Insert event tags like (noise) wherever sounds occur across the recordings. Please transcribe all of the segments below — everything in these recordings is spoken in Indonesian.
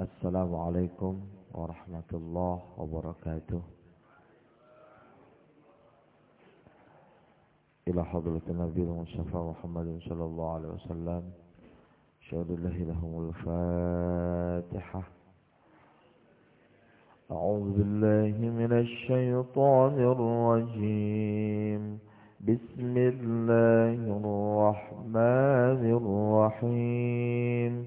السلام عليكم ورحمة الله وبركاته. إلى حضرة النبي المصطفى محمد صلى الله عليه وسلم. شهد الله لهم الفاتحة. أعوذ بالله من الشيطان الرجيم. بسم الله الرحمن الرحيم.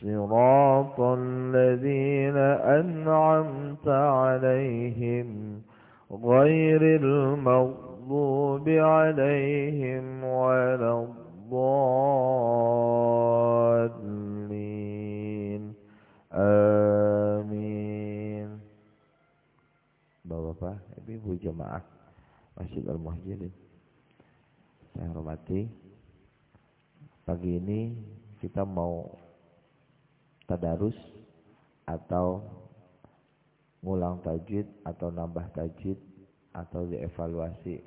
صراط الذين أنعمت عليهم غير المغضوب عليهم ولا الضالين آمين Bapak-bapak, ibu jemaah Masjid Al-Muhajirin Saya hormati Pagi ini kita mau tadarus atau ngulang tajwid atau nambah tajwid atau dievaluasi.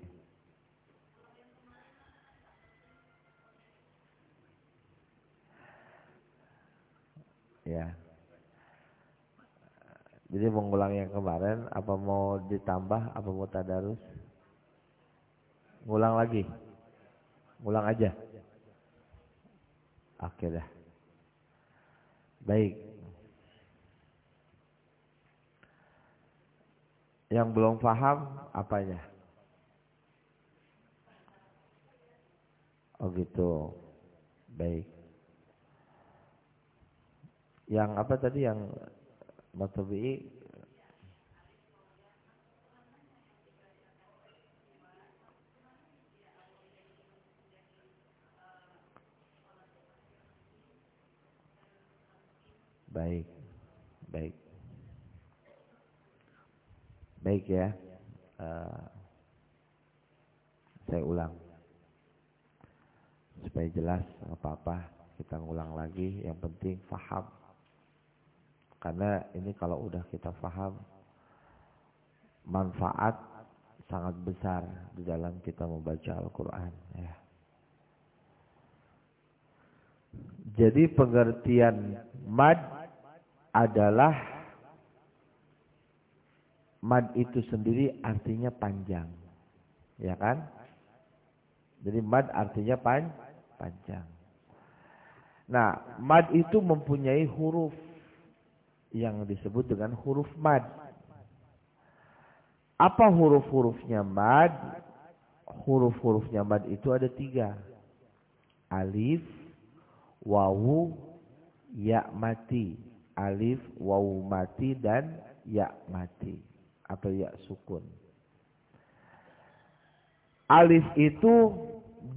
Ya. Jadi mengulang yang kemarin apa mau ditambah apa mau tadarus? Ngulang lagi. Ngulang aja. Oke dah. Baik. Yang belum paham apanya? Oh gitu. Baik. Yang apa tadi yang matabi'i Baik, baik, baik ya. Uh, saya ulang supaya jelas apa-apa kita ulang lagi. Yang penting faham. Karena ini kalau udah kita faham manfaat sangat besar di dalam kita membaca Al-Quran. Ya. Jadi pengertian mad adalah mad itu sendiri artinya panjang. Ya kan? Jadi mad artinya pan panjang. Nah, mad itu mempunyai huruf yang disebut dengan huruf mad. Apa huruf-hurufnya mad? Huruf-hurufnya mad itu ada tiga. Alif, wawu, ya mati alif, waw mati dan ya mati atau ya sukun. Alif itu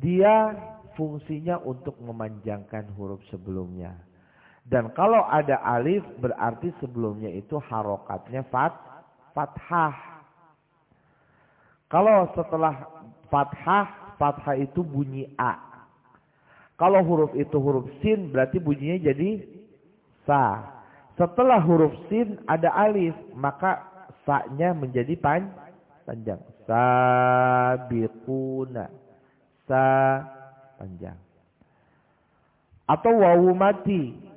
dia fungsinya untuk memanjangkan huruf sebelumnya. Dan kalau ada alif berarti sebelumnya itu harokatnya fat, fathah. Kalau setelah fathah, fathah itu bunyi A. Kalau huruf itu huruf sin berarti bunyinya jadi sa. Setelah huruf sin ada alif, maka sa-nya menjadi pan panjang. Sabiquna. Sa panjang. Atau wawu mati.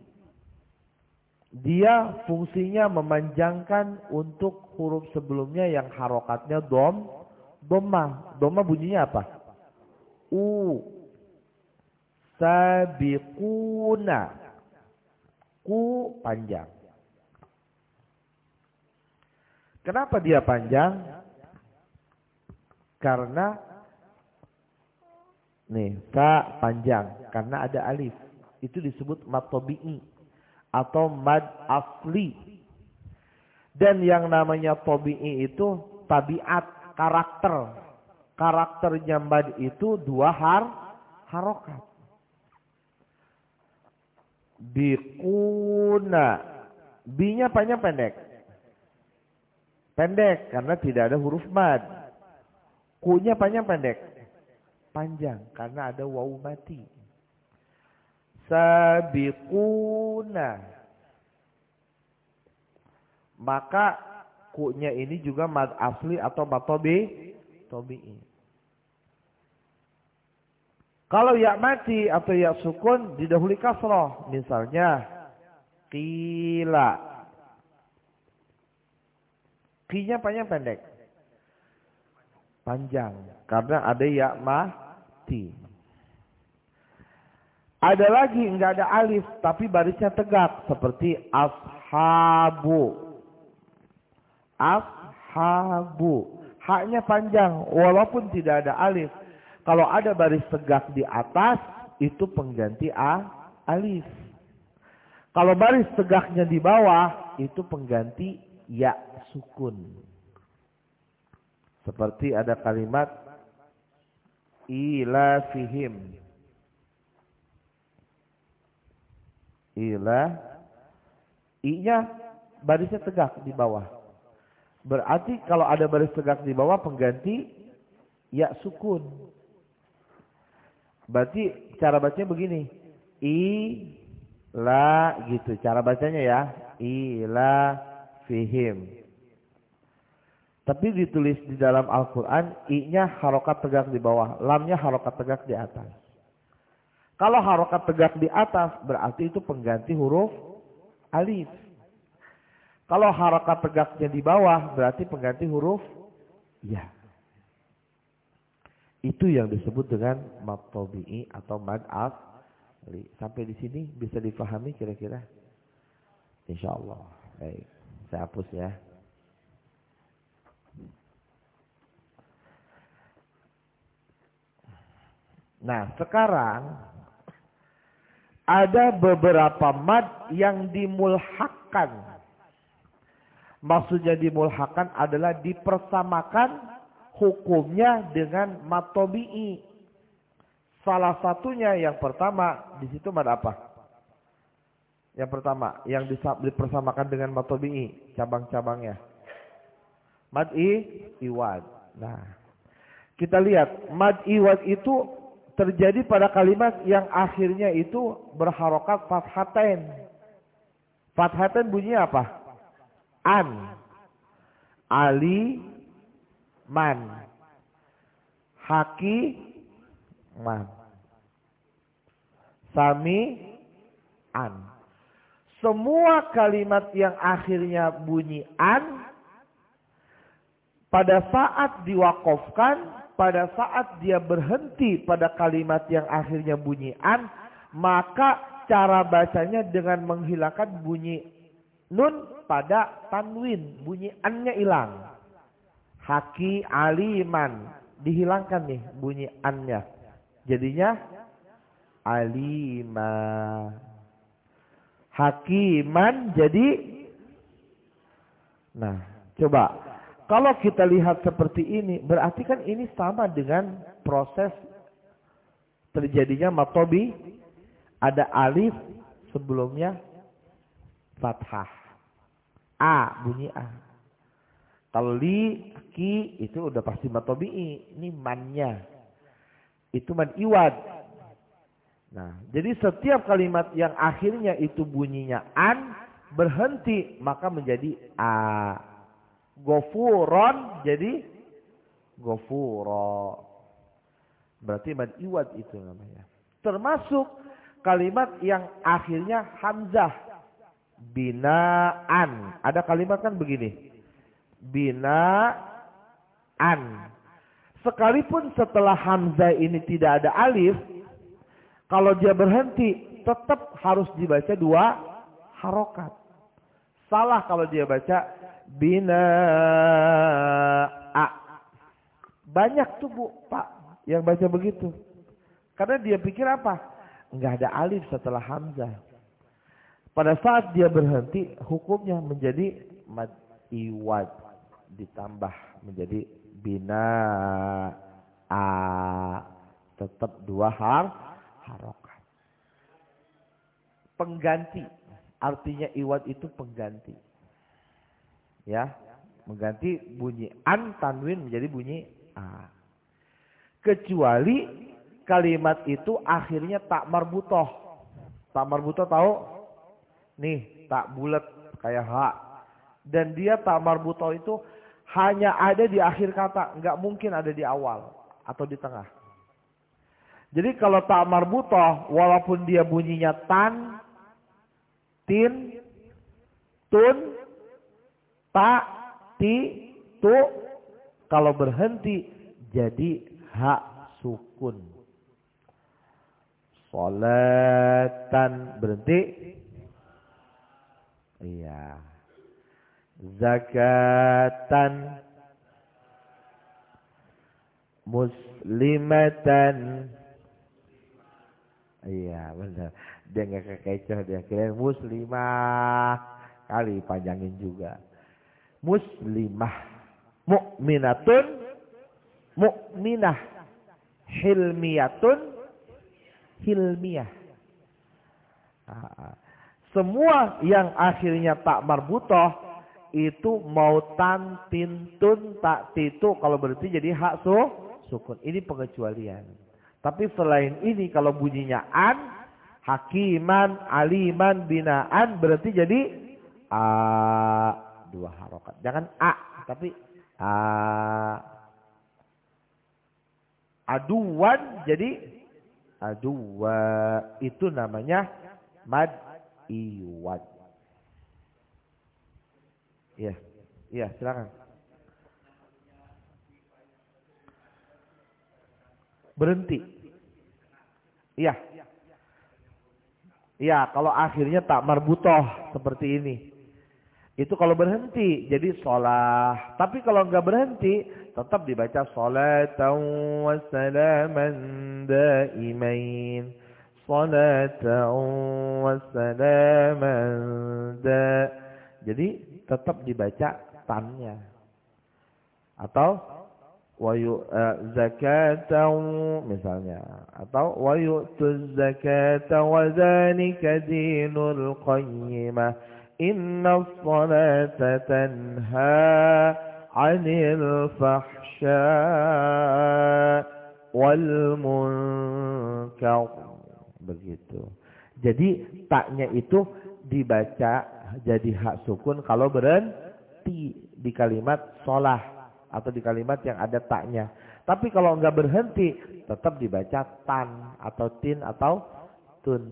Dia fungsinya memanjangkan untuk huruf sebelumnya yang harokatnya dom, doma. Doma bunyinya apa? U. Sabiquna ku panjang. Kenapa dia panjang? Karena nih ta panjang karena ada alif. Itu disebut mad tabi'i atau mad asli. Dan yang namanya tabi'i itu tabiat, karakter. Karakternya mad itu dua har harokat. Bikuna. Binya panjang pendek. Pendek karena tidak ada huruf mad. Kunya panjang pendek? Panjang karena ada wawu mati. Sabiquna. Maka kunya ini juga mad asli atau mad tobi, tobi'i. Kalau ya mati atau ya sukun didahului kasroh. Misalnya kila. Kinya panjang pendek? Panjang. Karena ada ya mati. Ada lagi enggak ada alif tapi barisnya tegak seperti ashabu. Ashabu. Haknya panjang walaupun tidak ada alif kalau ada baris tegak di atas, itu pengganti A, alif. Kalau baris tegaknya di bawah, itu pengganti ya sukun. Seperti ada kalimat ila fihim. Ila i-nya barisnya tegak di bawah. Berarti kalau ada baris tegak di bawah pengganti ya sukun. Berarti cara bacanya begini. I la gitu. Cara bacanya ya. I la fihim. Tapi ditulis di dalam Al-Quran, I-nya harokat tegak di bawah, lamnya harokat tegak di atas. Kalau harokat tegak di atas, berarti itu pengganti huruf alif. Kalau harokat tegaknya di bawah, berarti pengganti huruf ya. Itu yang disebut dengan mad tabi'i atau mad asli. Sampai di sini bisa difahami kira-kira? Insya Allah. Baik, saya hapus ya. Nah, sekarang ada beberapa mad yang dimulhakan. Maksudnya dimulhakan adalah dipersamakan hukumnya dengan matobi'i. Salah satunya yang pertama di situ mad apa? Yang pertama yang dipersamakan dengan matobi'i cabang-cabangnya. Mad i iwad. Nah, kita lihat mad iwad itu terjadi pada kalimat yang akhirnya itu berharokat fathatain. Fathatain bunyinya apa? An. Ali man. Haki man. Sami an. Semua kalimat yang akhirnya bunyi an pada saat diwakofkan, pada saat dia berhenti pada kalimat yang akhirnya bunyi an, maka cara bacanya dengan menghilangkan bunyi nun pada tanwin, bunyi annya hilang. Haki aliman. Dihilangkan nih bunyi annya. Jadinya alima. Hakiman jadi Nah, coba kalau kita lihat seperti ini, berarti kan ini sama dengan proses terjadinya matobi. Ada alif sebelumnya fathah. A, bunyi A. Kalau ki itu udah pasti matobi'i. Ini mannya. Itu man iwad. Nah, jadi setiap kalimat yang akhirnya itu bunyinya an berhenti maka menjadi a. Gofuron jadi gofuro. Berarti man iwad itu namanya. Termasuk kalimat yang akhirnya hamzah. Binaan. Ada kalimat kan begini binaan. Sekalipun setelah Hamzah ini tidak ada alif, kalau dia berhenti tetap harus dibaca dua harokat. Salah kalau dia baca bina a. Banyak tuh bu, pak, yang baca begitu. Karena dia pikir apa? Enggak ada alif setelah Hamzah. Pada saat dia berhenti, hukumnya menjadi mad iwad ditambah menjadi bina a tetap dua har harokat. Pengganti artinya iwat itu pengganti. Ya, Mengganti bunyi an tanwin menjadi bunyi a. Kecuali kalimat itu akhirnya tak marbutoh. Tak marbutoh tahu? Nih, tak bulat kayak h. Dan dia tak marbutoh itu hanya ada di akhir kata, nggak mungkin ada di awal atau di tengah. Jadi kalau tak marbutoh, walaupun dia bunyinya tan, tin, tun, tak, ti, tu, kalau berhenti jadi hak sukun. Salatan berhenti. Iya zakatan. Muslimatan. Iya benar. Dia nggak kekecoh dia kira muslimah. Kali panjangin juga. Muslimah. Mukminatun mukminah hilmiyatun. Hilmiyah. Ah, ah. semua yang akhirnya tak marbutoh itu mau tan tintun tak titu kalau berarti jadi hak su sukun. Ini pengecualian. Tapi selain ini kalau bunyinya an, hakiman, aliman, binaan berarti jadi a dua harokat. Jangan a tapi a aduan jadi adua itu namanya mad iwad. Iya. Iya, silakan. Berhenti. Iya. Iya, kalau akhirnya tak marbutoh seperti ini. Itu kalau berhenti jadi sholat. Tapi kalau enggak berhenti tetap dibaca salatan wa salaman daimain. Salatan wa salaman. Jadi tetap dibaca tannya. Atau wayu uh, zakatan misalnya. Atau wayu zakata wa zalika dinul qayyimah. Inna salata tanha 'anil fahsya wal munkar. Begitu. Jadi taknya itu dibaca jadi hak sukun kalau berhenti di kalimat sholah atau di kalimat yang ada taknya. Tapi kalau enggak berhenti tetap dibaca tan atau tin atau tun.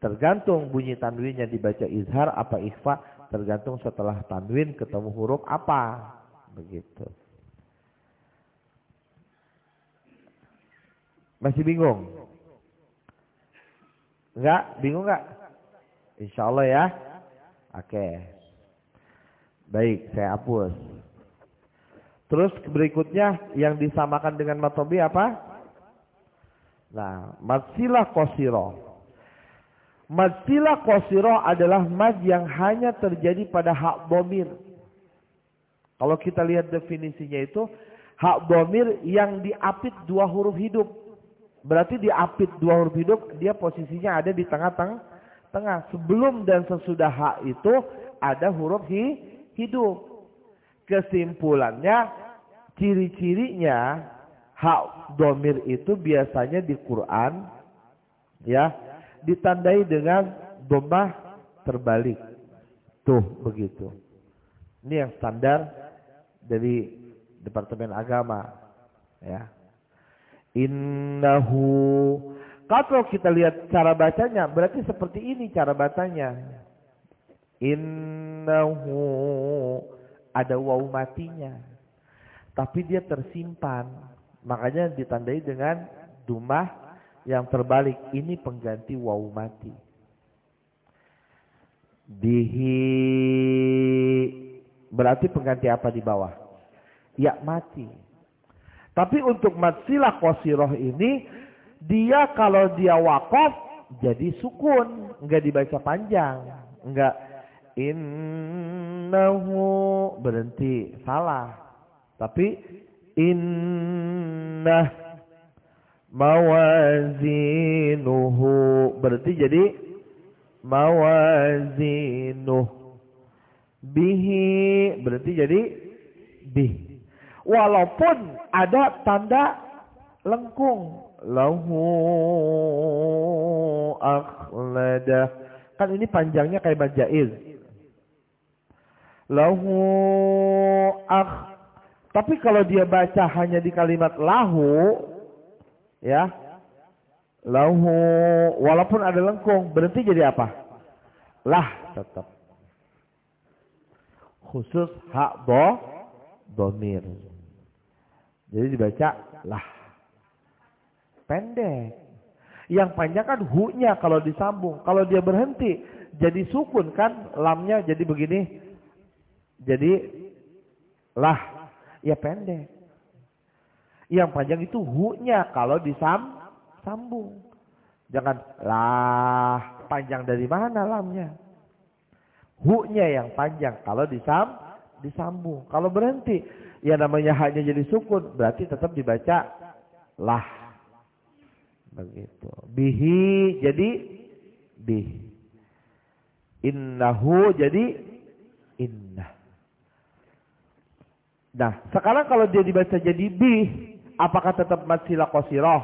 Tergantung bunyi tanwinnya dibaca izhar apa ikhfa tergantung setelah tanwin ketemu huruf apa. Begitu. Masih bingung? Enggak? Bingung enggak? Insya Allah ya. Oke. Baik, saya hapus. Terus berikutnya yang disamakan dengan matobi apa? Nah, matsilah kosiro. Matsilah kosiro adalah mad yang hanya terjadi pada hak bomir. Kalau kita lihat definisinya itu, hak bomir yang diapit dua huruf hidup. Berarti diapit dua huruf hidup, dia posisinya ada di tengah-tengah tengah. Sebelum dan sesudah hak itu ada huruf hi, hidup. Kesimpulannya, ciri-cirinya hak domir itu biasanya di Quran ya ditandai dengan domah terbalik. Tuh begitu. Ini yang standar dari Departemen Agama. Ya. Innahu kalau kita lihat cara bacanya, berarti seperti ini cara bacanya. Innahu ada waw matinya. Tapi dia tersimpan. Makanya ditandai dengan dumah yang terbalik. Ini pengganti waw mati. Bihi berarti pengganti apa di bawah? Ya mati. Tapi untuk matsilah kosiroh ini dia kalau dia wakaf jadi sukun, enggak dibaca panjang, enggak innahu. Berhenti. Salah. Tapi innah mawazinuhu. Berarti jadi mawazinuh. Bihi. Berarti jadi bih. Walaupun ada tanda lengkung. Lahu akhlada. Kan ini panjangnya kayak bajaiz. Lahu akh. Tapi kalau dia baca hanya di kalimat lahu, ya, lahu, walaupun ada lengkung, berhenti jadi apa? Lah tetap. Khusus hak do, domir. Jadi dibaca lah. Pendek. Yang panjang kan hu-nya kalau disambung. Kalau dia berhenti jadi sukun kan lamnya jadi begini. Jadi lah ya pendek. Yang panjang itu hu-nya kalau disambung. Jangan lah panjang dari mana lamnya. Hu-nya yang panjang kalau disam disambung. Kalau berhenti ya namanya hanya jadi sukun berarti tetap dibaca lah begitu bihi jadi bih. Innahu jadi inna. Nah sekarang kalau dia dibaca jadi bih apakah tetap matsilah qasirah?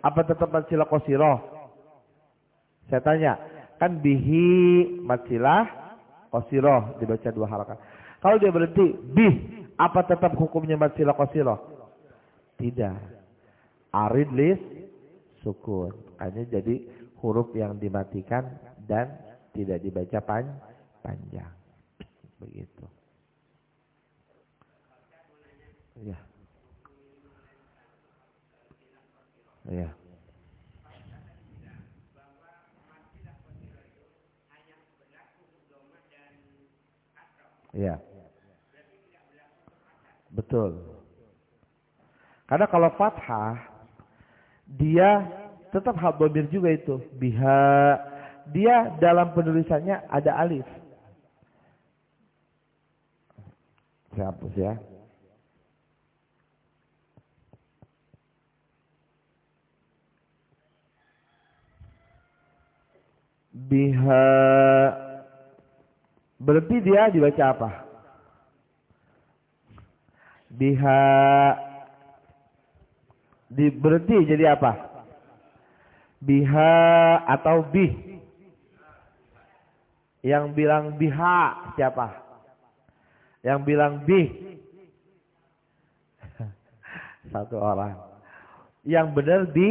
Apa tetap matsilah qasirah? Saya tanya kan bihi matsilah qasirah? Dibaca dua harakat kalau dia berhenti bih, apa tetap hukumnya mad sila qasirah? Tidak. Arid lis sukun. Hanya jadi huruf yang dimatikan dan tidak dibaca pan panjang. Begitu. Ya. Ya. Ya. Betul. Karena kalau fathah dia tetap hak juga itu. Biha dia dalam penulisannya ada alif. Saya hapus ya. Biha berarti dia dibaca apa? biha di berhenti jadi apa? Biha atau bih? Yang bilang biha siapa? Yang bilang bih? (laughs) Satu orang. Yang benar di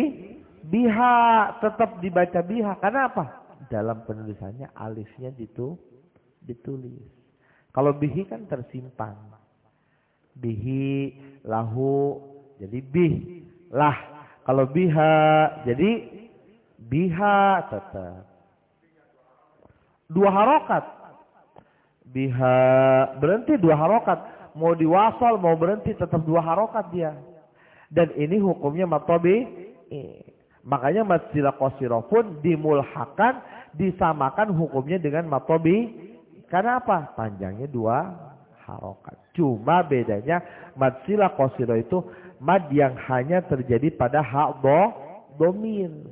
biha tetap dibaca biha. Karena apa? Dalam penulisannya alifnya itu ditulis. Kalau bihi kan tersimpan bihi lahu jadi bih lah kalau biha jadi biha tetap. Dua harokat. Biha berhenti dua harokat. Mau diwasal mau berhenti tetap dua harokat dia. Dan ini hukumnya matobi makanya matsilah qasirah pun dimulhakan disamakan hukumnya dengan matobi. Karena apa? Panjangnya dua harokat. Cuma bedanya mad sila kosiro itu mad yang hanya terjadi pada hak do, domin.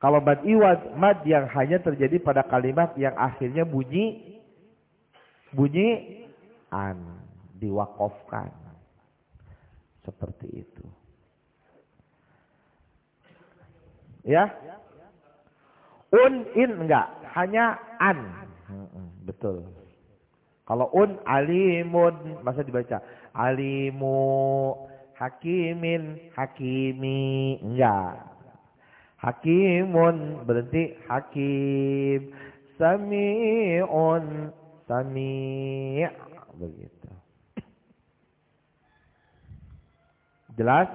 Kalau mad iwad, mad yang hanya terjadi pada kalimat yang akhirnya bunyi bunyi an diwakofkan. Seperti itu. Ya? Un in enggak, hanya an. Betul. Kalau un alimun masa dibaca alimu hakimin hakimi enggak. Hakimun berhenti hakim. Sami'un sami' begitu. Jelas?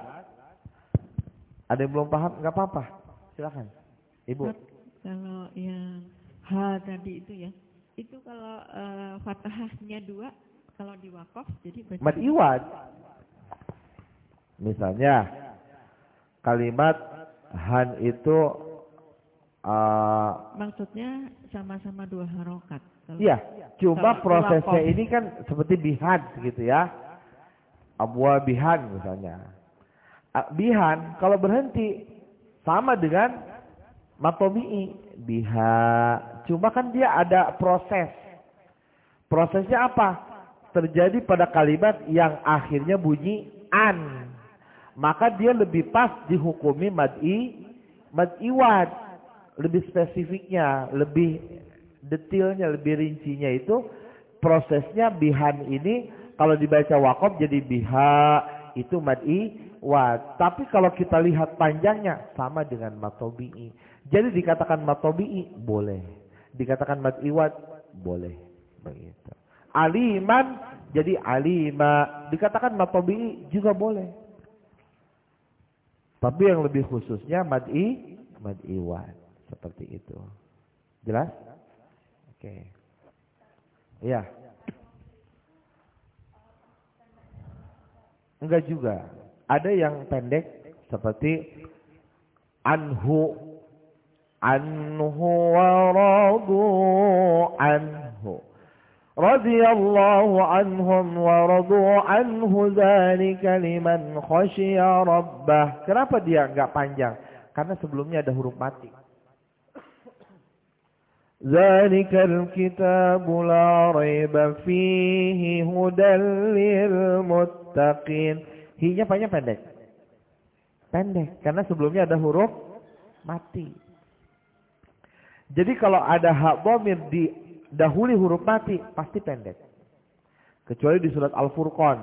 Ada yang belum paham? Enggak apa-apa. Silakan. Ibu. Kalau yang ha tadi itu ya, itu kalau uh, fathahnya dua, kalau di wakaf jadi. Mat iwad. Misalnya kalimat han itu uh, maksudnya sama-sama dua harokat. Iya, cuma prosesnya ini kan seperti bihan gitu ya. Abwa bihan misalnya. Bihan kalau berhenti sama dengan matomi'i biha Cuma kan dia ada proses. Prosesnya apa? Terjadi pada kalimat yang akhirnya bunyi an. Maka dia lebih pas dihukumi mad'i mad'iwad. Lebih spesifiknya, lebih detailnya, lebih rincinya itu prosesnya bihan ini kalau dibaca wakob jadi biha itu mad'i wa. Tapi kalau kita lihat panjangnya sama dengan matobi'i. Jadi dikatakan matobi'i boleh. Dikatakan mad'iwad boleh. Begitu. Aliman jadi alima. Dikatakan matobi'i juga boleh. Tapi yang lebih khususnya mad'i, mad'iwan. Seperti itu. Jelas? Oke. Iya. Enggak juga. Ada yang pendek seperti anhu anhu wa radu anhu رضي الله عنهم ورضوا عنه ذلك liman خشي ربه kenapa dia enggak panjang karena sebelumnya ada huruf mati ذلك الكتاب لا ريب فيه هدى للمتقين hi-nya panjang pendek pendek karena sebelumnya ada huruf mati jadi kalau ada hak bomir di dahuli huruf mati pasti pendek. Kecuali di surat Al-Furqan.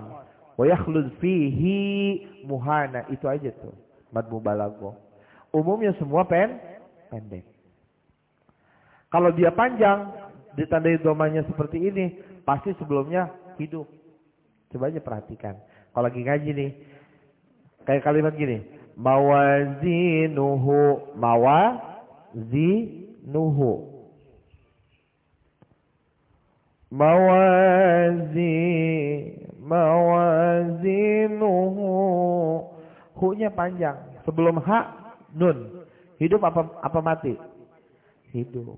Wa yakhlud fihi muhana. Itu aja tuh. Mad mubalago. Umumnya semua pen pendek. Kalau dia panjang, ditandai domanya seperti ini, pasti sebelumnya hidup. Coba aja perhatikan. Kalau lagi ngaji nih, kayak kalimat gini, mawazinuhu mawazinuhu mawazi mawazinuhu. Hu-nya panjang. Sebelum ha nun. Hidup apa apa mati? Hidup.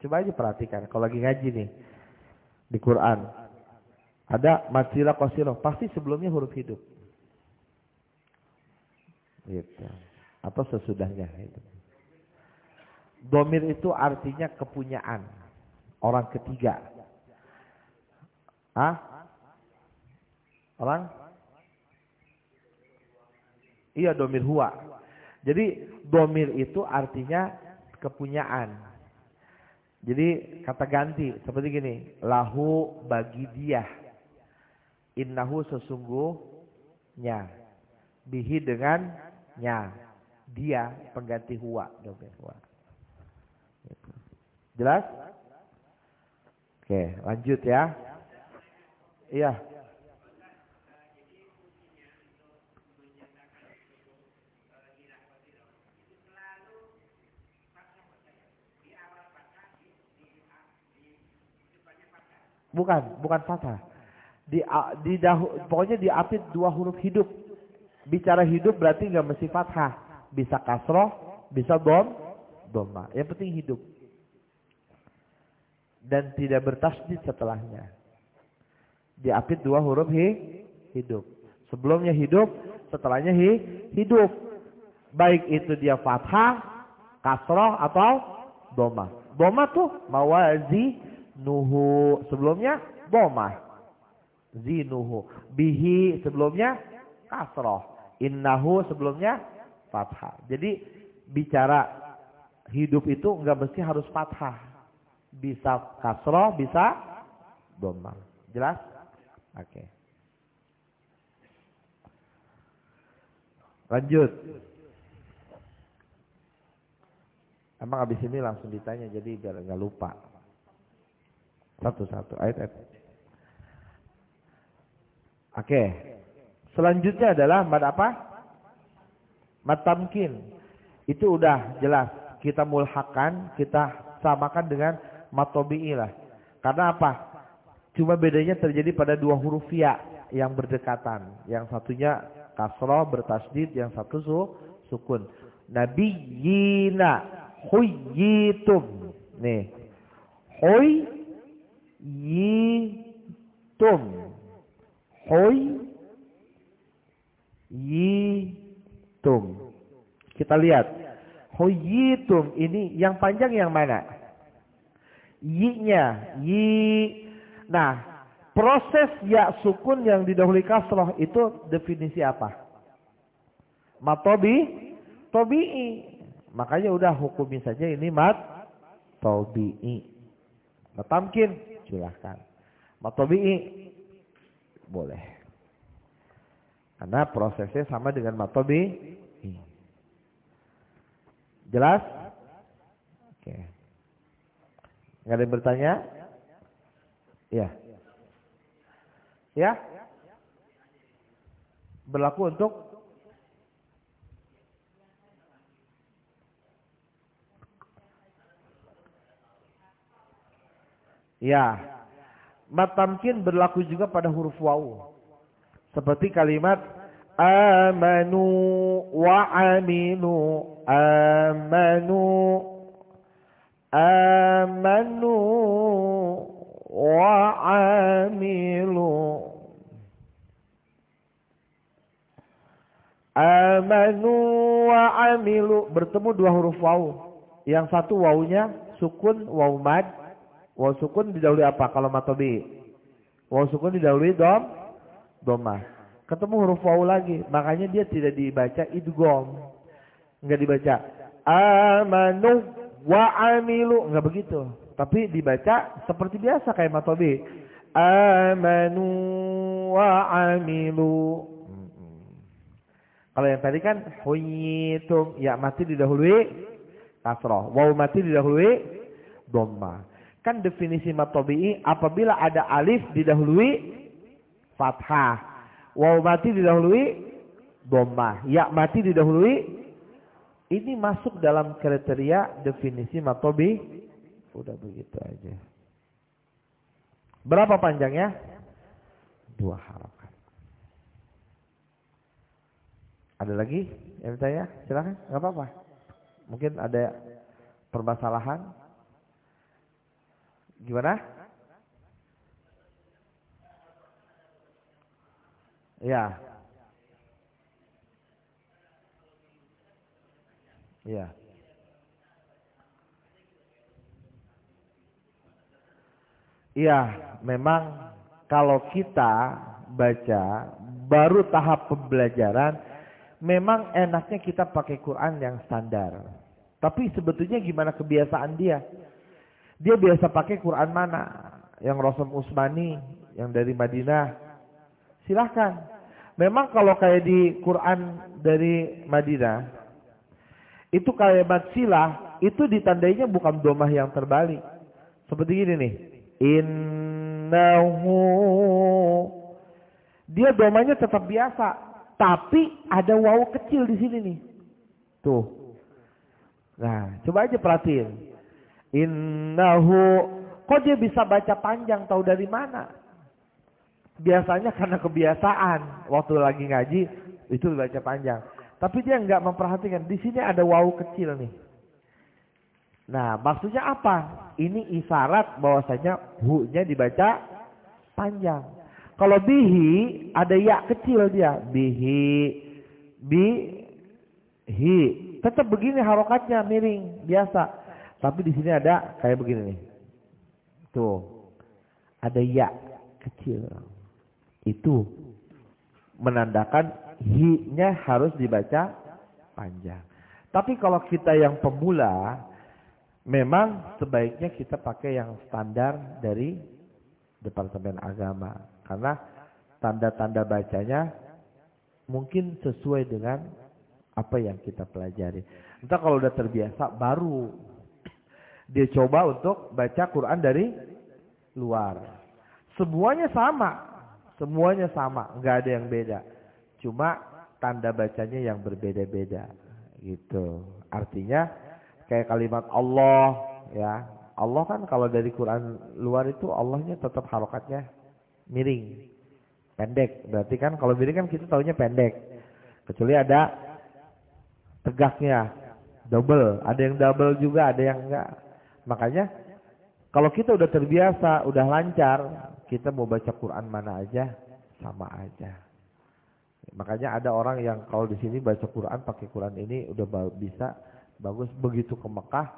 Coba aja perhatikan kalau lagi ngaji nih di Quran. Ada matsila kosilo pasti sebelumnya huruf hidup. Gitu. Atau sesudahnya itu? Domir itu artinya kepunyaan. Orang ketiga Hah? Orang? Iya domir huwa. Jadi domir itu artinya kepunyaan. Jadi kata ganti seperti gini, lahu bagi dia. Innahu sesungguhnya. Bihi dengan nya. Dia pengganti huwa, domir huwa. Jelas? Oke, lanjut ya. Iya. Bukan, bukan fathah. Di, di dahu, pokoknya diapit dua huruf hidup. Bicara hidup berarti nggak mesti fathah. Bisa kasroh, bisa dom, doma. Yang penting hidup. Dan tidak bertasdid setelahnya diapit dua huruf hi, hidup. Sebelumnya hidup, setelahnya hi, hidup. Baik itu dia fathah, kasroh atau doma. Doma tuh mawazi nuhu. Sebelumnya doma. Zinuhu. Bihi sebelumnya kasroh. Innahu sebelumnya fathah. Jadi bicara hidup itu enggak mesti harus fathah. Bisa kasroh, bisa doma. Jelas? Oke. Lanjut. Emang habis ini langsung ditanya jadi biar nggak lupa. Satu-satu ayat-ayat. Oke. Selanjutnya adalah mad apa? Mad tamkin. Itu udah jelas. Kita mulhakan, kita samakan dengan matobi'i lah. Karena apa? Cuma bedanya terjadi pada dua huruf ya yang berdekatan. Yang satunya kasroh bertasdid, yang satu su, sukun. Nabi Yina huyitum. Nih. Huy yitum. Huy yitum. Kita lihat. Huyitum ini yang panjang yang mana? Yi-nya. Yi Nah, proses ya sukun yang didahului kasroh itu definisi apa? Matobi, tobi'i. Makanya udah hukumi saja ini mat tobi'i. Matamkin, silahkan. Matobi'i, boleh. Karena prosesnya sama dengan matobi. Jelas? Oke. Nggak ada yang bertanya? Ya. Ya? Berlaku untuk Ya. Matamkin berlaku juga pada huruf waw. Seperti kalimat amanu wa aminu amanu amanu amanu wa amilu bertemu dua huruf waw yang satu wawunya sukun waw mad waw sukun didahului apa kalau matobi waw sukun didahului dom Doma. Ketemu huruf waw lagi, makanya dia tidak dibaca idgom. Enggak dibaca amanu wa amilu, enggak begitu. Tapi dibaca seperti biasa kayak matobi. Amanu wa amilu. Kalau yang tadi kan huyitum, ya mati didahului kasroh. Waw mati didahului doma. Kan definisi matobi'i apabila ada alif didahului fathah. Waw mati didahului dhammah. Ya mati didahului ini masuk dalam kriteria definisi matobi. Udah begitu aja. Berapa panjangnya? Dua harakat. Ada lagi yang bertanya? Silahkan, nggak apa-apa. Mungkin ada permasalahan. Gimana? Ya. Ya. Iya, memang kalau kita baca baru tahap pembelajaran, memang enaknya kita pakai Quran yang standar. Tapi sebetulnya gimana kebiasaan dia? Dia biasa pakai Quran mana? Yang Rasul Usmani, yang dari Madinah, Silahkan. Memang kalau kayak di Quran dari Madinah, itu kalimat silah, itu ditandainya bukan domah yang terbalik. Seperti ini nih. Innahu. Dia domanya tetap biasa. Tapi ada waw kecil di sini nih. Tuh. Nah, coba aja perhatiin. Innahu. Kok dia bisa baca panjang tahu dari mana? Biasanya karena kebiasaan waktu lagi ngaji itu baca panjang. Tapi dia nggak memperhatikan di sini ada waw kecil nih. Nah, maksudnya apa? Ini isyarat bahwasanya hu-nya dibaca panjang. Kalau bihi ada ya kecil dia, bihi bi hi. Tetap begini harokatnya miring biasa. Tapi di sini ada kayak begini nih. Tuh. Ada ya kecil itu menandakan hi-nya harus dibaca panjang. Tapi kalau kita yang pemula, memang sebaiknya kita pakai yang standar dari Departemen Agama. Karena tanda-tanda bacanya mungkin sesuai dengan apa yang kita pelajari. Entah kalau udah terbiasa, baru dia coba untuk baca Quran dari luar. Semuanya sama, Semuanya sama, nggak ada yang beda. Cuma tanda bacanya yang berbeda-beda. Gitu. Artinya kayak kalimat Allah ya. Allah kan kalau dari Quran luar itu Allahnya tetap harokatnya miring. Pendek. Berarti kan kalau miring kan kita tahunya pendek. Kecuali ada tegaknya. Double. Ada yang double juga, ada yang enggak. Makanya kalau kita udah terbiasa, udah lancar, kita mau baca Quran mana aja sama aja. Makanya ada orang yang kalau di sini baca Quran pakai Quran ini udah bisa bagus begitu ke Mekah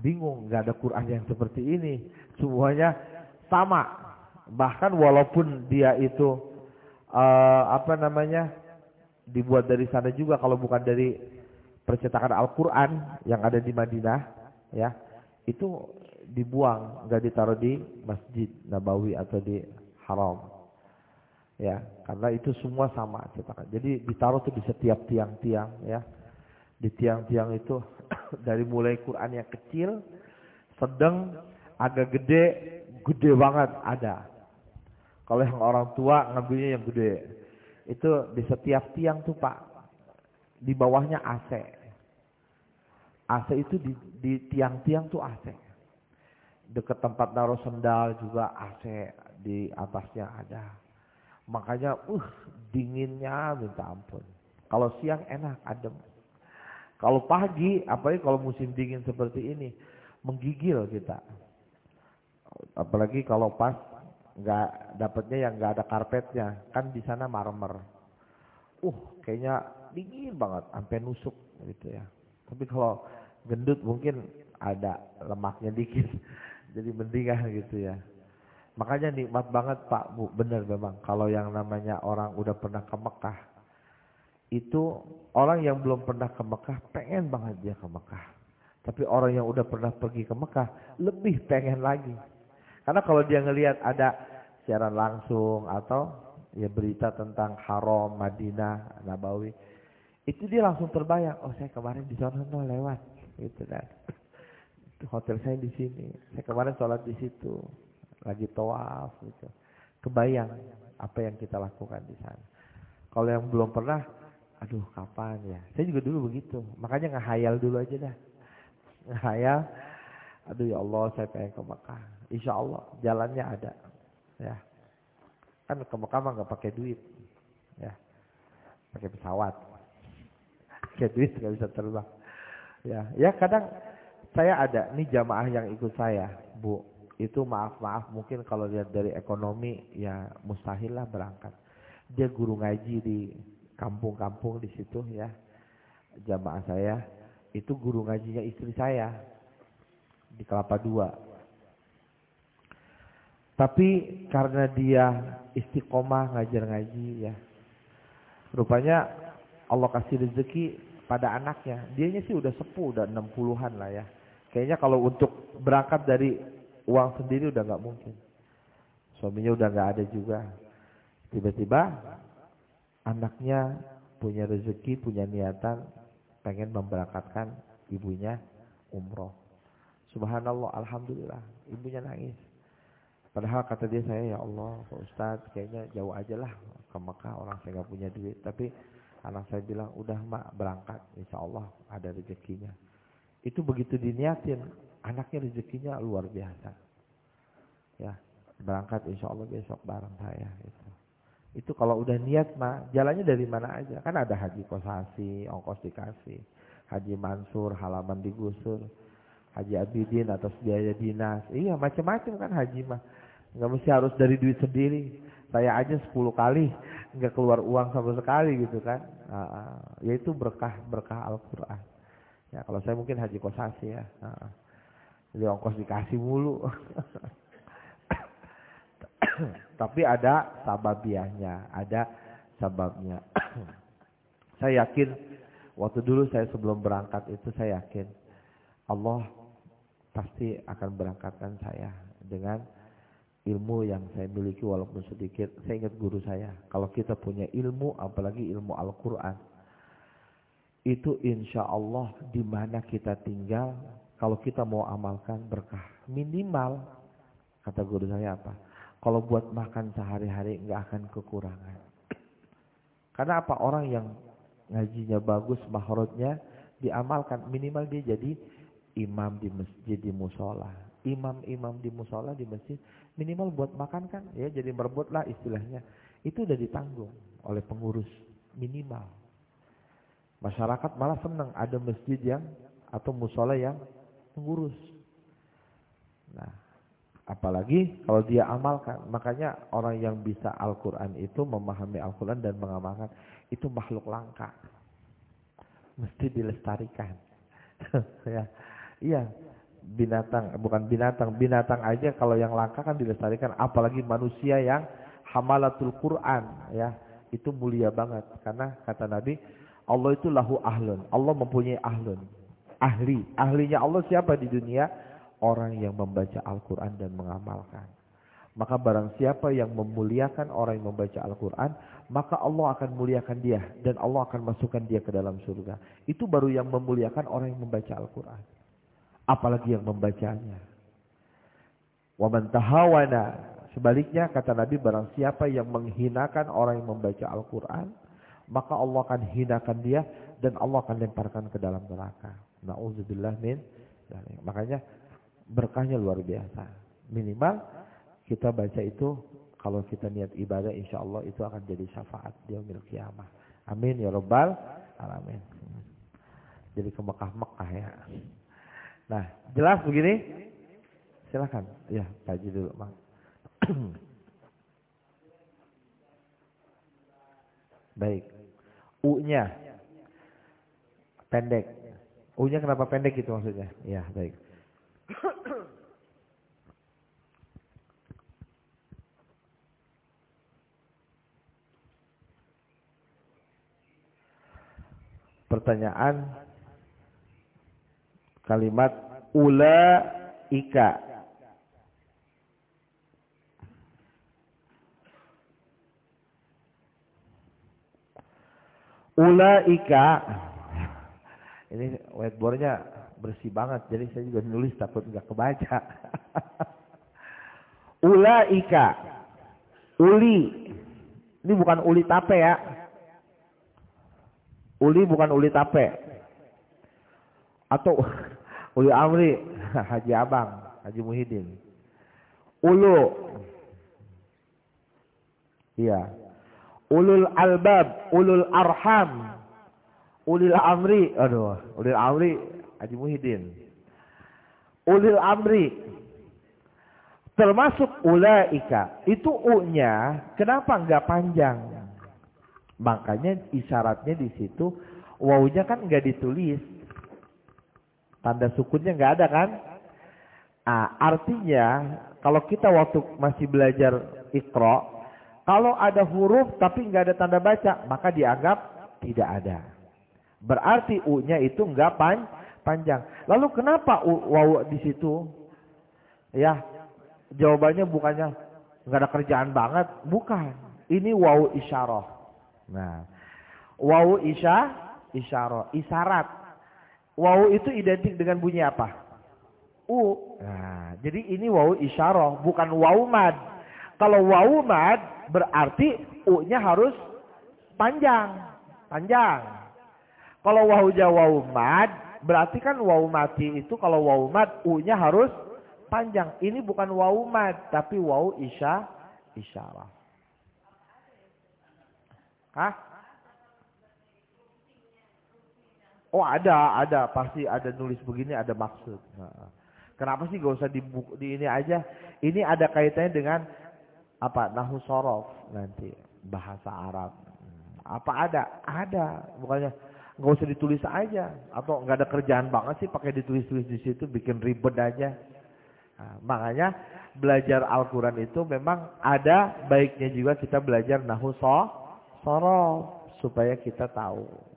bingung nggak ada Quran yang seperti ini semuanya sama Bahkan walaupun dia itu uh, apa namanya dibuat dari sana juga kalau bukan dari percetakan Al-Qur'an yang ada di Madinah ya, itu dibuang, nggak ditaruh di Masjid Nabawi atau di Haram. Ya, karena itu semua sama cetakan. Jadi ditaruh tuh di setiap tiang-tiang ya. Di tiang-tiang itu (coughs) dari mulai Quran yang kecil, sedang, agak gede, gede banget ada. Kalau yang orang tua ngambilnya yang gede. Itu di setiap tiang tuh Pak, di bawahnya AC. AC itu di, tiang-tiang tuh AC. Dekat tempat naruh sendal juga AC di atasnya ada. Makanya uh dinginnya minta ampun. Kalau siang enak, adem. Kalau pagi, apalagi kalau musim dingin seperti ini, menggigil kita. Apalagi kalau pas nggak dapatnya yang nggak ada karpetnya, kan di sana marmer. Uh, kayaknya dingin banget, sampai nusuk gitu ya. Tapi kalau gendut mungkin ada lemaknya dikit, (laughs) jadi mendingan gitu ya. Makanya nikmat banget Pak Bu, benar memang. Kalau yang namanya orang udah pernah ke Mekah, itu orang yang belum pernah ke Mekah pengen banget dia ke Mekah. Tapi orang yang udah pernah pergi ke Mekah lebih pengen lagi. Karena kalau dia ngelihat ada siaran langsung atau ya berita tentang Haram, Madinah, Nabawi, itu dia langsung terbayang, oh saya kemarin di sana lewat, gitu kan. Hotel saya di sini, saya kemarin sholat di situ lagi tawaf gitu. Kebayang apa yang kita lakukan di sana. Kalau yang belum pernah, aduh kapan ya? Saya juga dulu begitu. Makanya ngehayal dulu aja dah. Ngehayal, aduh ya Allah saya pengen ke Mekah. Insya Allah jalannya ada. Ya. Kan ke Mekah nggak pakai duit. Ya. Pakai pesawat. Pakai duit nggak bisa terbang. Ya, ya kadang saya ada nih jamaah yang ikut saya, Bu itu maaf-maaf mungkin kalau lihat dari ekonomi ya mustahil lah berangkat. Dia guru ngaji di kampung-kampung di situ ya. Jamaah saya itu guru ngajinya istri saya di Kelapa Dua. Tapi karena dia istiqomah ngajar ngaji ya. Rupanya Allah kasih rezeki pada anaknya. Dianya sih udah sepuh, udah 60-an lah ya. Kayaknya kalau untuk berangkat dari uang sendiri udah nggak mungkin. Suaminya udah nggak ada juga. Tiba-tiba anaknya punya rezeki, punya niatan pengen memberangkatkan ibunya umroh. Subhanallah, alhamdulillah, ibunya nangis. Padahal kata dia saya ya Allah, Pak Ustadz kayaknya jauh aja lah ke Mekah orang saya nggak punya duit. Tapi anak saya bilang udah mak berangkat, insya Allah ada rezekinya. Itu begitu diniatin, anaknya rezekinya luar biasa. Ya, berangkat insya Allah besok bareng saya. Gitu. Itu kalau udah niat mah jalannya dari mana aja. Kan ada haji kosasi, ongkos dikasih. Haji Mansur, halaman digusur. Haji Abidin atas biaya dinas. Iya macam-macam kan haji mah. Nggak mesti harus dari duit sendiri. Saya aja 10 kali nggak keluar uang sama sekali gitu kan. Nah, ya itu berkah berkah Al-Quran. Ya kalau saya mungkin haji kosasi ya. Nah, jadi ongkos dikasih mulu. (coughs) Tapi ada sababiahnya, ada sababnya. (coughs) saya yakin waktu dulu saya sebelum berangkat itu saya yakin Allah pasti akan berangkatkan saya dengan ilmu yang saya miliki walaupun sedikit. Saya ingat guru saya, kalau kita punya ilmu, apalagi ilmu Al-Quran, itu insya Allah di mana kita tinggal, kalau kita mau amalkan berkah. Minimal, kata guru saya apa? Kalau buat makan sehari-hari nggak akan kekurangan. Karena apa? Orang yang ngajinya bagus, mahrotnya diamalkan. Minimal dia jadi imam di masjid, di musola. Imam-imam di musola, di masjid. Minimal buat makan kan, ya jadi merebut lah istilahnya. Itu udah ditanggung oleh pengurus minimal. Masyarakat malah senang ada masjid yang atau musola yang pengurus. Nah, apalagi kalau dia amalkan. Makanya orang yang bisa Al-Quran itu memahami Al-Quran dan mengamalkan. Itu makhluk langka. Mesti dilestarikan. (laughs) ya, Iya, binatang, bukan binatang, binatang aja kalau yang langka kan dilestarikan, apalagi manusia yang hamalatul Quran ya. Itu mulia banget karena kata Nabi, Allah itu lahu ahlun. Allah mempunyai ahlun. Ahli. Ahlinya Allah siapa di dunia? Orang yang membaca Al-Quran dan mengamalkan. Maka barang siapa yang memuliakan orang yang membaca Al-Quran, maka Allah akan muliakan dia. Dan Allah akan masukkan dia ke dalam surga. Itu baru yang memuliakan orang yang membaca Al-Quran. Apalagi yang membacanya. Wa man tahawana. Sebaliknya kata Nabi barang siapa yang menghinakan orang yang membaca Al-Quran. Maka Allah akan hinakan dia dan Allah akan lemparkan ke dalam neraka. Na'udzubillah min. Makanya berkahnya luar biasa. Minimal kita baca itu kalau kita niat ibadah insya Allah itu akan jadi syafaat di yaumil kiamah. Amin ya rabbal alamin. Jadi ke Mekah-Mekah ya. Nah, jelas begini? Silakan. Ya, kaji dulu, Bang. (clears throat) Baik. U-nya pendek. U-nya kenapa pendek itu maksudnya? Ya, baik. (clears throat) Pertanyaan kalimat ula ika Ulaika. Ini whiteboardnya bersih banget, jadi saya juga nulis takut nggak kebaca. (laughs) Ulaika. Uli. Ini bukan uli tape ya. Uli bukan uli tape. Atau (laughs) uli amri. (laughs) Haji Abang. Haji Muhyiddin. Ulu. Iya ulul albab, ulul arham, ulil amri, aduh, ulil amri, Haji Muhyiddin. Ulil amri, termasuk ulaika, itu u-nya, kenapa enggak panjang? Makanya isyaratnya di situ, wawunya kan enggak ditulis. Tanda sukunnya enggak ada kan? Ah, artinya kalau kita waktu masih belajar ikro, kalau ada huruf tapi nggak ada tanda baca, maka dianggap tidak ada. Berarti u-nya itu nggak pan panjang. Lalu kenapa u wawu di situ? Ya, jawabannya bukannya nggak ada kerjaan banget, bukan. Ini wawu isyarah. Nah, wawu isya isyarah, isyarat. Wawu itu identik dengan bunyi apa? U. Nah, jadi ini wawu isyarah, bukan wawu mad. Kalau wawu mad berarti u-nya harus panjang, panjang. Kalau wawu jawawu mad, berarti kan wawu mati itu kalau wawu mad u-nya harus panjang. Ini bukan wawu mad, tapi wawu isya isyarah. Hah? Oh ada, ada, pasti ada nulis begini ada maksud. Kenapa sih gak usah di, di ini aja? Ini ada kaitannya dengan apa? Nahu sorof nanti bahasa Arab. Apa ada? Ada. Bukannya nggak usah ditulis aja. Atau nggak ada kerjaan banget sih pakai ditulis-tulis di situ bikin ribet aja. Nah, makanya belajar Al-Quran itu memang ada baiknya juga kita belajar nahu sorof supaya kita tahu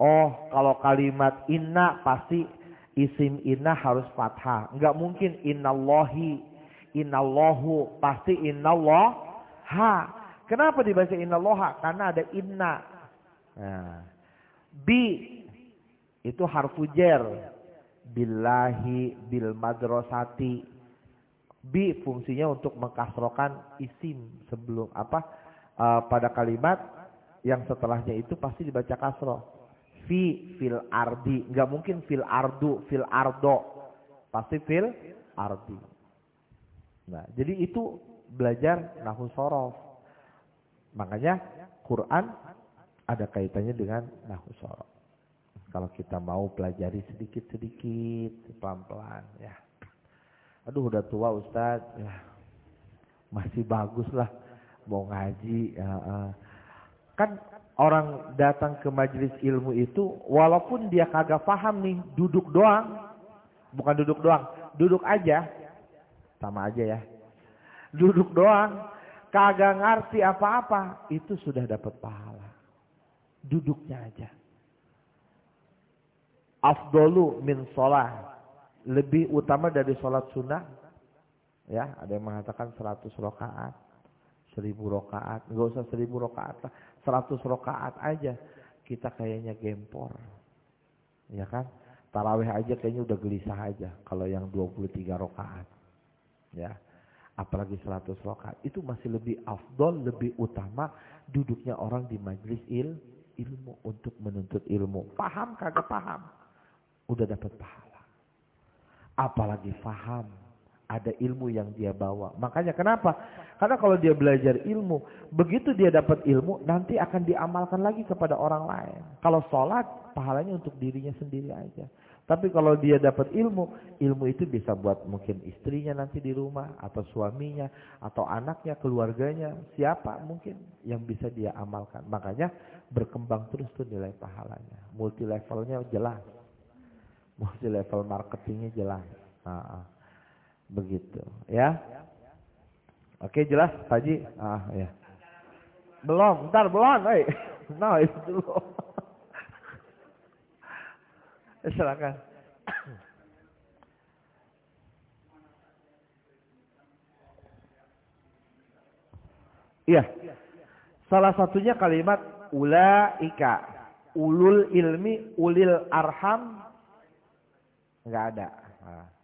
oh kalau kalimat inna pasti isim inna harus fathah nggak mungkin innallahi Innallahu pasti innallah ha. Kenapa dibaca innallaha? Karena ada inna. Nah. Bi itu harfu jer. Billahi bil madrasati. Bi fungsinya untuk mengkasrokan isim sebelum apa? Uh, pada kalimat yang setelahnya itu pasti dibaca kasro. Fi fil ardi, nggak mungkin fil ardu, fil ardo. Pasti fil ardi. Nah, jadi itu belajar nahu sorof. Makanya Quran ada kaitannya dengan nahu sorof. Kalau kita mau pelajari sedikit-sedikit, pelan-pelan ya. Aduh udah tua Ustadz, ya. masih bagus lah mau ngaji. Ya, uh. Kan orang datang ke majelis ilmu itu, walaupun dia kagak paham nih, duduk doang, Bukan duduk doang. Duduk aja. Sama aja ya. Duduk doang. Kagak ngerti apa-apa. Itu sudah dapat pahala. Duduknya aja. Afdolu min sholat. Lebih utama dari sholat sunnah. Ya, ada yang mengatakan 100 rakaat. 1000 rakaat. Enggak usah 1000 rakaat lah. 100 rakaat aja. Kita kayaknya gempor. Ya kan? Tarawih aja kayaknya udah gelisah aja kalau yang 23 rakaat. Ya. Apalagi 100 rakaat. Itu masih lebih afdol, lebih utama duduknya orang di majlis il, ilmu untuk menuntut ilmu. Paham kagak paham? Udah dapat pahala. Apalagi paham ada ilmu yang dia bawa. Makanya kenapa? Karena kalau dia belajar ilmu, begitu dia dapat ilmu, nanti akan diamalkan lagi kepada orang lain. Kalau sholat, pahalanya untuk dirinya sendiri aja. Tapi kalau dia dapat ilmu, ilmu itu bisa buat mungkin istrinya nanti di rumah, atau suaminya, atau anaknya, keluarganya, siapa mungkin yang bisa dia amalkan. Makanya berkembang terus tuh nilai pahalanya. Multi levelnya jelas. Multi level marketingnya jelas. Nah, begitu ya. Oke jelas Pak Haji? Ah ya. Belum, ntar belum, eh. (laughs) Nah, itu dulu. (laughs) Silakan. Iya. Salah satunya kalimat ulaika. Ulul ilmi, ulil arham enggak ada. Nah.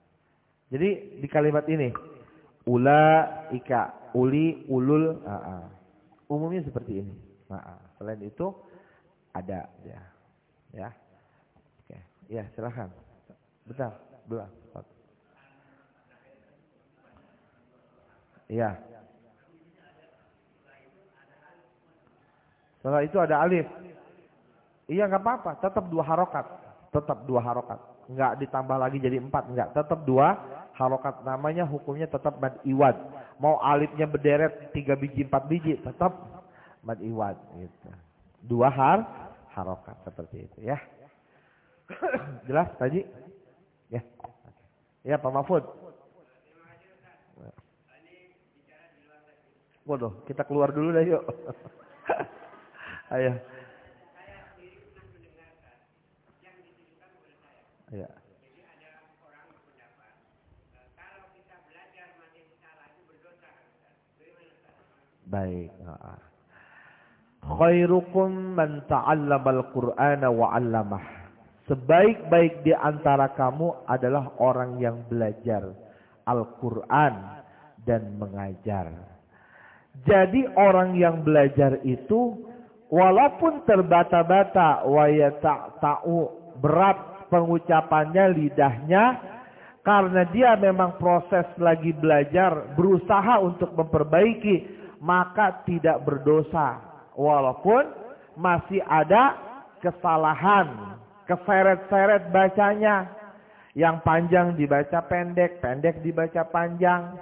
Jadi di kalimat ini ulaika, uli, ulul, uh, uh. umumnya seperti ini. Nah, selain itu ada ya. Ya. Ya, silahkan. Betul, belah. Iya. Setelah itu ada alif. Iya nggak apa-apa, tetap dua harokat, tetap dua harokat, nggak ditambah lagi jadi empat, nggak, tetap dua harokat. Namanya hukumnya tetap mad iwad. Mau alifnya berderet tiga biji empat biji, tetap mad iwad. Gitu. Dua har harokat seperti itu ya. (coughs) Jelas tadi? Ya. Ya Pak Mahfud. Waduh, kita keluar dulu dah yuk. (laughs) Ayo. Ya. Baik. Khairukum man ta'allama al-Qur'ana wa 'allamah. Sebaik-baik di antara kamu adalah orang yang belajar Al-Quran dan mengajar. Jadi orang yang belajar itu walaupun terbata-bata tak tahu berat pengucapannya lidahnya karena dia memang proses lagi belajar berusaha untuk memperbaiki maka tidak berdosa walaupun masih ada kesalahan keseret-seret bacanya. Yang panjang dibaca pendek, pendek dibaca panjang.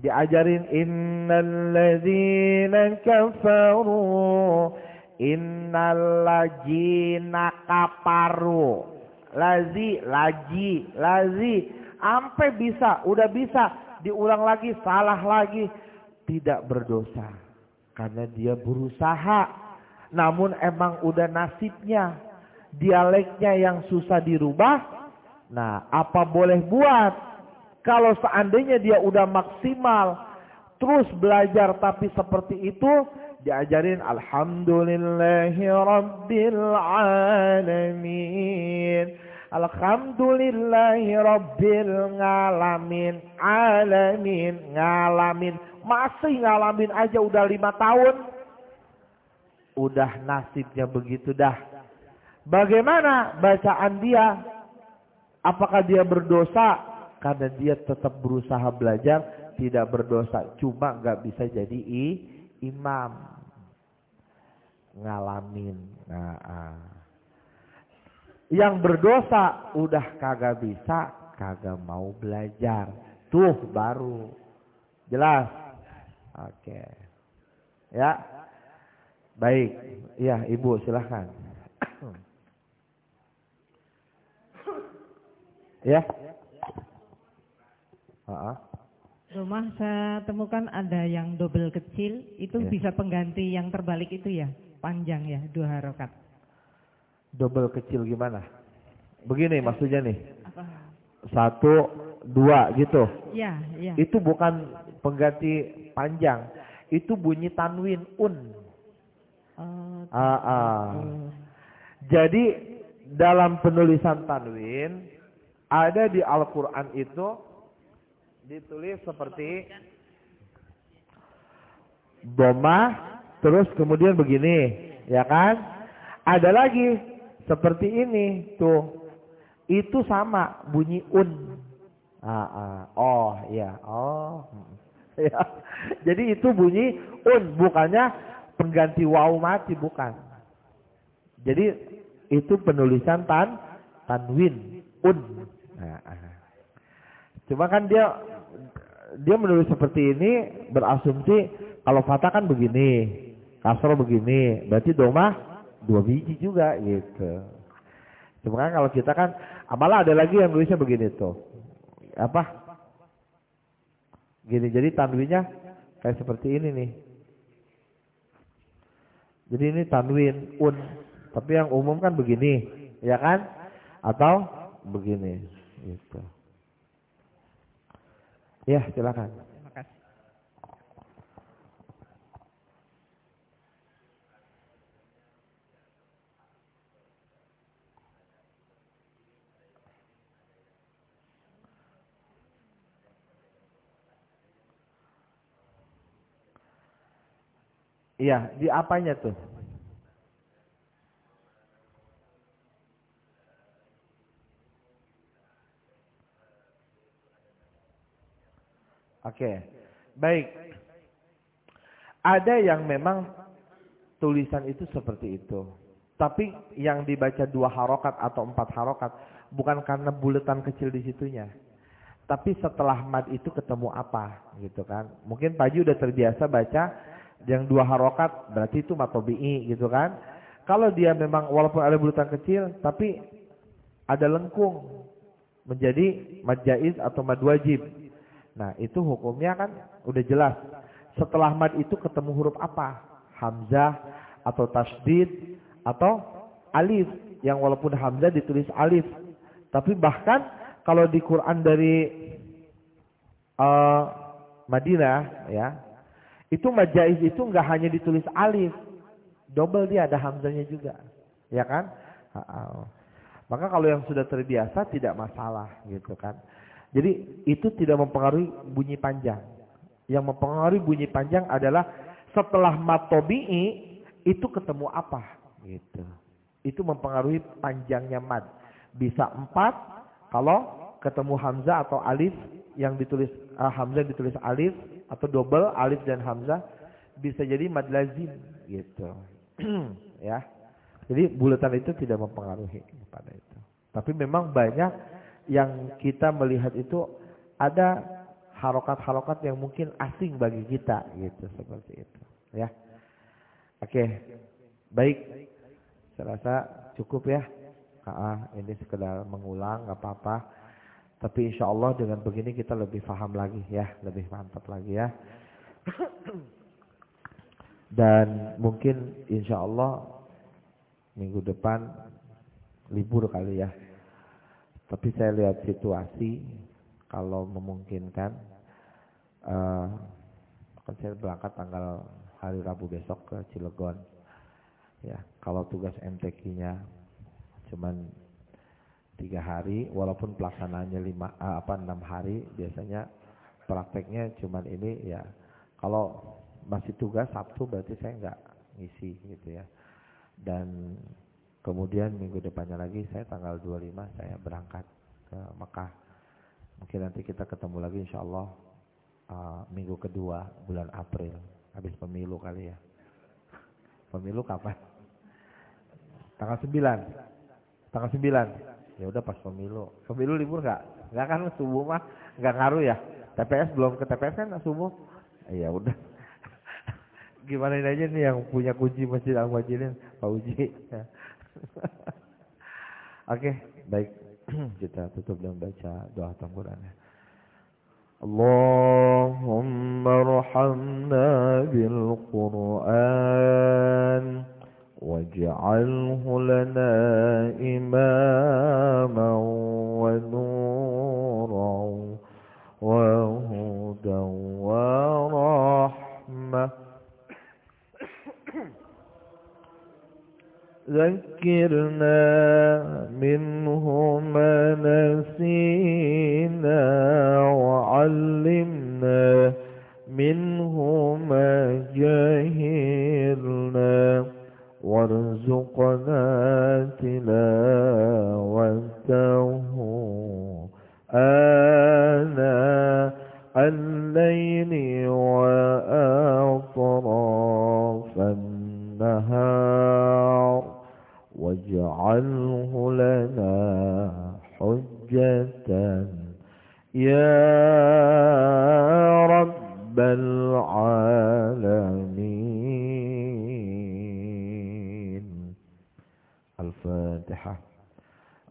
Diajarin innalladzina kafaru innalladzina kafaru. Lazi, laji, lazi. Sampai bisa, udah bisa. Diulang lagi, salah lagi. Tidak berdosa. Karena dia berusaha. Namun emang udah nasibnya dialeknya yang susah dirubah, nah apa boleh buat? Kalau seandainya dia udah maksimal, terus belajar tapi seperti itu, diajarin Alhamdulillahi Rabbil Alamin. Alhamdulillahi Rabbil Ngalamin. Alamin. Ngalamin. Masih ngalamin aja udah lima tahun. Udah nasibnya begitu dah Bagaimana bacaan dia? Apakah dia berdosa? Karena dia tetap berusaha belajar, tidak berdosa. Cuma nggak bisa jadi imam. Ngalamin. Nah, ah. Yang berdosa udah kagak bisa, kagak mau belajar. Tuh baru. Jelas? Oke. Ya. Baik. Ya, Ibu silahkan. Ya. Ha-ha. Rumah saya temukan ada yang double kecil, itu Ya. bisa pengganti yang terbalik itu ya, panjang ya, dua harokat. Double kecil gimana? Begini maksudnya nih. Apa? Satu, dua gitu. Ya, ya. Itu bukan pengganti panjang. Itu bunyi tanwin un. Oh, Ah, ah. Jadi dalam penulisan tanwin ada di Al-Qur'an itu ditulis seperti doma terus kemudian begini, ya kan? Ada lagi seperti ini tuh. Itu sama bunyi un. Ah, ah. Oh, iya. Oh. (laughs) Ya. Jadi itu bunyi un bukannya pengganti waw mati bukan. Jadi itu penulisan tan tanwin un. Nah, ah. Cuma kan dia dia menulis seperti ini berasumsi kalau fatah kan begini, kasro begini, berarti doma dua biji juga gitu. Cuma kan kalau kita kan malah ada lagi yang nulisnya begini tuh. Apa? Gini, jadi tanwinnya kayak seperti ini nih. Jadi ini tanwin un, tapi yang umum kan begini, ya kan? Atau begini, gitu. Ya, silakan. Terima kasih. Iya, di apanya tuh? Oke, baik. Ada yang memang tulisan itu seperti itu. Tapi yang dibaca dua harokat atau empat harokat bukan karena buletan kecil di situnya. Tapi setelah mad itu ketemu apa gitu kan. Mungkin Paji udah terbiasa baca yang dua harokat berarti itu matobi'i gitu kan. Kalau dia memang walaupun ada buletan kecil tapi ada lengkung menjadi mad jaiz atau mad wajib. Nah itu hukumnya kan udah jelas. Setelah mad itu ketemu huruf apa? Hamzah atau tasdid atau alif. Yang walaupun hamzah ditulis alif. Tapi bahkan kalau di Quran dari uh, Madinah ya, itu majais itu nggak hanya ditulis alif, double dia ada hamzanya juga, ya kan? Ha -ha. Maka kalau yang sudah terbiasa tidak masalah gitu kan. Jadi itu tidak mempengaruhi bunyi panjang. Yang mempengaruhi bunyi panjang adalah setelah matobi'i itu ketemu apa gitu. Itu mempengaruhi panjangnya mad. Bisa empat kalau ketemu hamzah atau alif yang ditulis uh, hamzah ditulis alif atau double alif dan hamzah bisa jadi mad lazim gitu. (clears throat) ya. Jadi bulatan itu tidak mempengaruhi pada itu. Tapi memang banyak yang kita melihat itu ada harokat-harokat yang mungkin asing bagi kita gitu seperti itu ya oke baik saya rasa cukup ya ah, ini sekedar mengulang nggak apa-apa tapi insya Allah dengan begini kita lebih paham lagi ya lebih mantap lagi ya (clears throat) dan mungkin insya Allah minggu depan libur kali ya tapi saya lihat situasi kalau memungkinkan uh, akan saya berangkat tanggal hari Rabu besok ke Cilegon. Ya, kalau tugas MTQ-nya cuman tiga hari, walaupun pelaksanaannya lima uh, apa enam hari, biasanya prakteknya cuman ini ya. Kalau masih tugas Sabtu berarti saya nggak ngisi gitu ya. Dan kemudian minggu depannya lagi saya tanggal 25 saya berangkat ke Mekah. Mungkin nanti kita ketemu lagi insya Allah uh, minggu kedua bulan April. Habis pemilu kali ya. Pemilu kapan? Tanggal 9. Tanggal 9. Ya udah pas pemilu. Pemilu libur nggak? Nggak kan subuh mah nggak ngaruh ya. TPS belum ke TPS kan subuh. Ya udah. (laughs) Gimana ini aja nih yang punya kunci Masjid Al-Muhajirin, Pak Uji. (laughs) Oke, baik. (clears throat) Kita tutup dengan baca doa tamburannya. اللهم ارحمنا بالقرآن واجعله لنا إماما ونورا وهدى ورحمة. ذكرنا منه ما نسينا وعلمنا منه ما جهلنا. وارزقنا تلاوته. آناء الليل وأطراف النهار واجعله لنا حجة. يا رب العالمين الفاتحة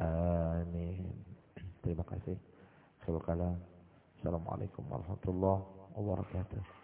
آمين Terima kasih. Assalamualaikum warahmatullahi wabarakatuh.